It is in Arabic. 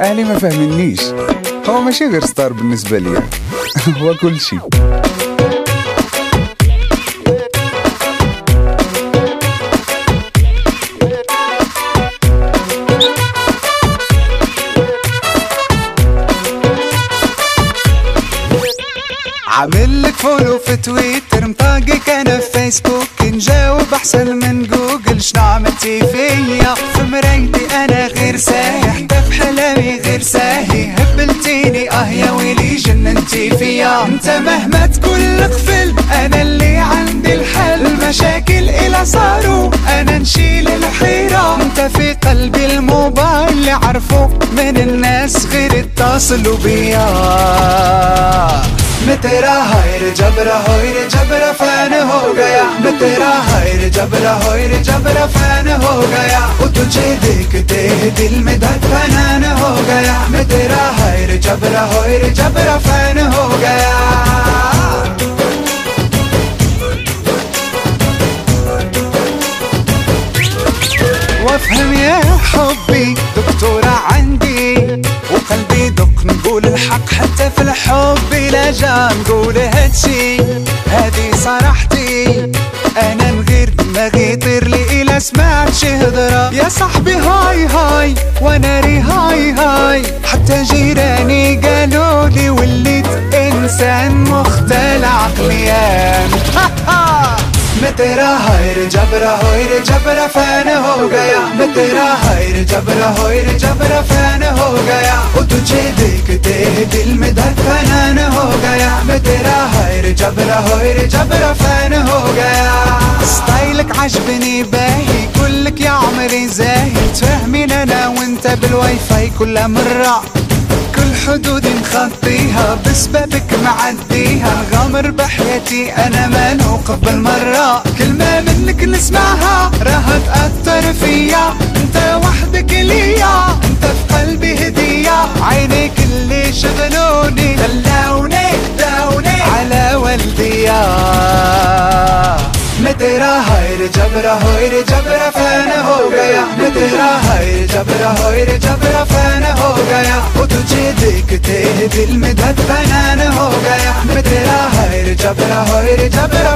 أهلي ما فاهمنيش هو ماشي غير star بالنسبة ليا. هو كل شيء. عامل لك follow في تويتر مطاقك أنا في فيسبوك نجاوب أحسن من جوجل شنو عملتي فيا؟ في مرايتي أنا غير ساهي الحيرة انت في قلبي الموبايل اللي عرفوا من الناس غير اتصلوا بيا मैं तेरा हाय रे जबरा होय रे जबरा फैन हो गया मैं तेरा हाय रे जबरा होय रे जबरा फैन हो गया वो तुझे देखते ही दिल में धड़कन हो गया मैं तेरा हाय रे जबरा होय रे जबरा फैन हो गया وافهم يا حبي دكتورة عندي. وقلبي دق نقول الحق حتى في الحب. لا جا نقول هادشي هادي صراحتي. أنا نغير دماغي يطير لي إلا سمعت شي هضرة يا صاحبي هاي هاي وأنا ري هاي هاي. حتى तेरा हाय रे जबरा होय रे जबरा फैन हो गया मैं तेरा हाय रे जबरा होय रे जबरा फैन हो गया वो तुझे देखते ही दिल में धड़कन हो गया मैं तेरा हाय रे जबरा होय रे जबरा फैन हो गया ستايلك عجبني باهي كلك يا عمري زاهي تفهمين انا وانت بالواي فاي كل مرة حدودي مخطيها بسببك معديها. غامر بحياتي أنا ما نوقف بالمرة. كلمة منك نسمعها راها تأثر فيا. أنت وحدك ليا أنت في قلبي هدية. عينيك اللي شغلوني دلوني داوني على والديا. تیرا ہائر جبرا ہوئر جبرا فانا ہو گیا میں تیرا ہائر جبرا ہوئر جبرا فین तेरे दिल में धड़कना हो गया। मैं तेरा हर जबरा हर जबरा।